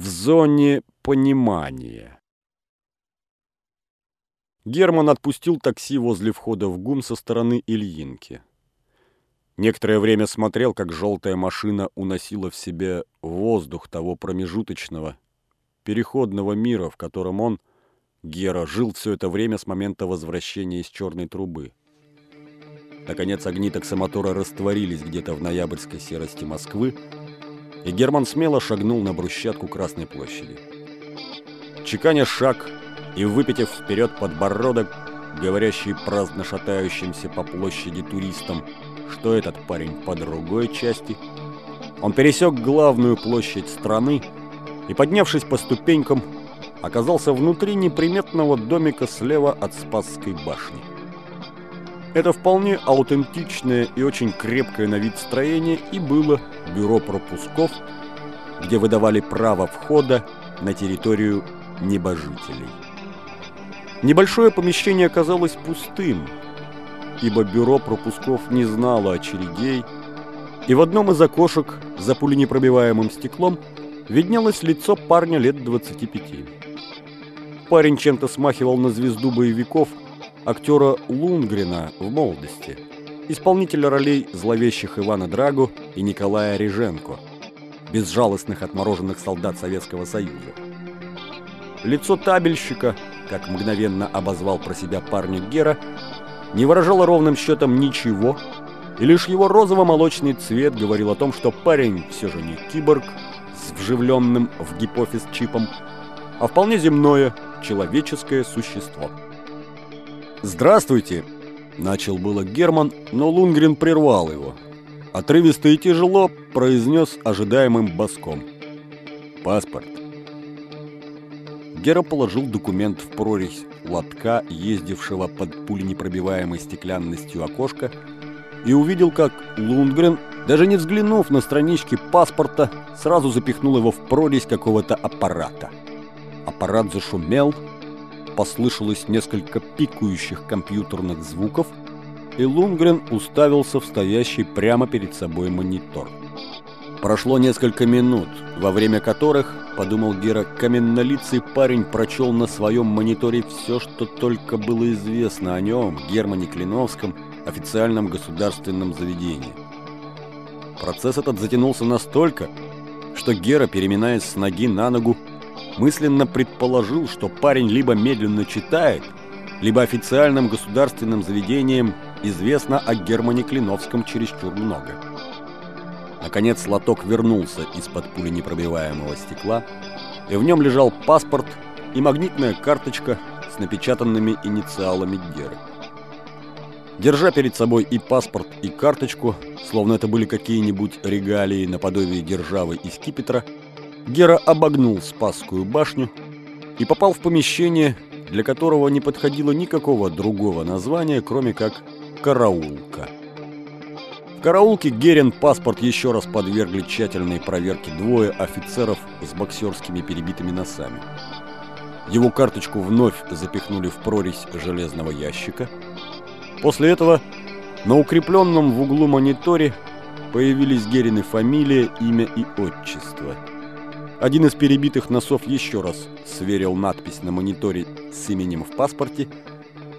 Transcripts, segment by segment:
в зоне понимания. Герман отпустил такси возле входа в ГУМ со стороны Ильинки. Некоторое время смотрел, как желтая машина уносила в себе воздух того промежуточного, переходного мира, в котором он, Гера, жил все это время с момента возвращения из черной трубы. Наконец огни таксомотора растворились где-то в ноябрьской серости Москвы, и Герман смело шагнул на брусчатку Красной площади. Чеканя шаг и выпитив вперед подбородок, говорящий праздно шатающимся по площади туристам, что этот парень по другой части, он пересек главную площадь страны и, поднявшись по ступенькам, оказался внутри неприметного домика слева от Спасской башни. Это вполне аутентичное и очень крепкое на вид строение и было бюро пропусков, где выдавали право входа на территорию небожителей. Небольшое помещение оказалось пустым, ибо бюро пропусков не знало очередей, и в одном из окошек за пуленепробиваемым стеклом виднелось лицо парня лет 25. Парень чем-то смахивал на звезду боевиков актера Лунгрена в молодости, исполнителя ролей зловещих Ивана Драгу и Николая Реженко, безжалостных отмороженных солдат Советского Союза. Лицо табельщика, как мгновенно обозвал про себя парня Гера, не выражало ровным счетом ничего, и лишь его розово-молочный цвет говорил о том, что парень все же не киборг с вживленным в гипофиз чипом, а вполне земное, человеческое существо. «Здравствуйте!» – начал было Герман, но Лунгрен прервал его. Отрывисто и тяжело произнес ожидаемым боском. «Паспорт». Гера положил документ в прорезь лотка, ездившего под пуленепробиваемой стеклянностью окошка, и увидел, как Лундгрен, даже не взглянув на странички паспорта, сразу запихнул его в прорезь какого-то аппарата. Аппарат зашумел, послышалось несколько пикающих компьютерных звуков, и Лунгрен уставился в стоящий прямо перед собой монитор. Прошло несколько минут, во время которых, подумал Гера, каменнолицый парень прочел на своем мониторе все, что только было известно о нем, Германе Клиновском, официальном государственном заведении. Процесс этот затянулся настолько, что Гера, переминаясь с ноги на ногу, мысленно предположил, что парень либо медленно читает, либо официальным государственным заведением известно о Германе Клиновском чересчур много. Наконец лоток вернулся из-под пули непробиваемого стекла, и в нем лежал паспорт и магнитная карточка с напечатанными инициалами Геры. Держа перед собой и паспорт, и карточку, словно это были какие-нибудь регалии наподобие державы и скипетра, Гера обогнул Спасскую башню и попал в помещение, для которого не подходило никакого другого названия, кроме как «караулка». В караулке Герин паспорт еще раз подвергли тщательной проверке двое офицеров с боксерскими перебитыми носами. Его карточку вновь запихнули в прорезь железного ящика. После этого на укрепленном в углу мониторе появились Герины фамилия, имя и отчество – один из перебитых носов еще раз сверил надпись на мониторе с именем в паспорте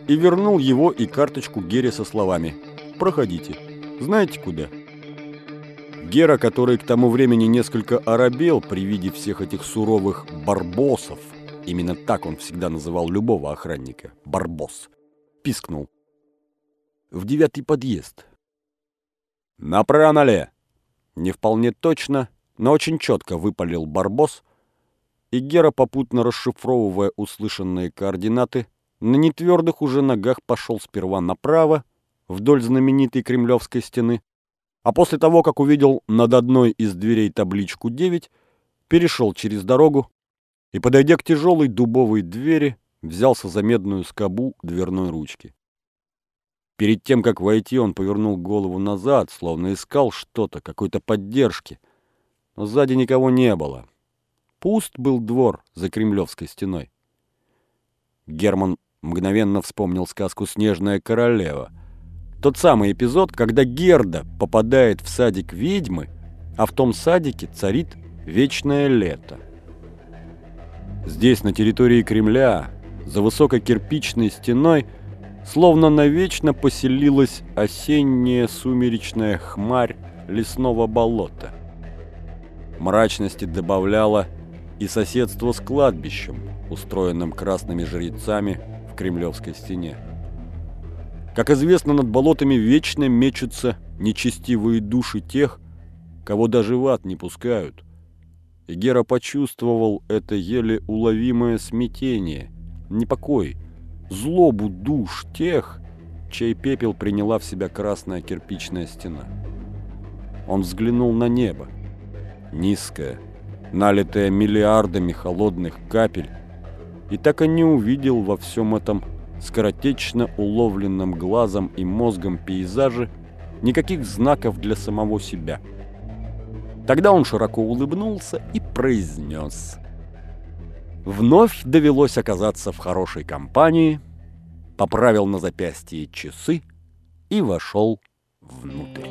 и вернул его и карточку Гере со словами «Проходите. Знаете куда?» Гера, который к тому времени несколько оробел при виде всех этих суровых барбосов, именно так он всегда называл любого охранника, барбос, пискнул. В девятый подъезд. «Направо Не вполне точно, но очень четко выпалил Барбос, и Гера, попутно расшифровывая услышанные координаты, на нетвердых уже ногах пошел сперва направо, вдоль знаменитой Кремлевской стены, а после того, как увидел над одной из дверей табличку 9, перешел через дорогу и, подойдя к тяжелой дубовой двери, взялся за медную скобу дверной ручки. Перед тем, как войти, он повернул голову назад, словно искал что-то, какой-то поддержки — но сзади никого не было. Пуст был двор за Кремлевской стеной. Герман мгновенно вспомнил сказку «Снежная королева». Тот самый эпизод, когда Герда попадает в садик ведьмы, а в том садике царит вечное лето. Здесь, на территории Кремля, за высокой кирпичной стеной, словно навечно поселилась осенняя сумеречная хмарь лесного болота. Мрачности добавляло и соседство с кладбищем, устроенным красными жрецами в кремлевской стене. Как известно, над болотами вечно мечутся нечестивые души тех, кого даже в ад не пускают. И Гера почувствовал это еле уловимое смятение, непокой, злобу душ тех, чей пепел приняла в себя красная кирпичная стена. Он взглянул на небо. Низкое, налитое миллиардами холодных капель, и так и не увидел во всем этом скоротечно уловленном глазом и мозгом пейзаже никаких знаков для самого себя. Тогда он широко улыбнулся и произнес. Вновь довелось оказаться в хорошей компании, поправил на запястье часы и вошел внутрь.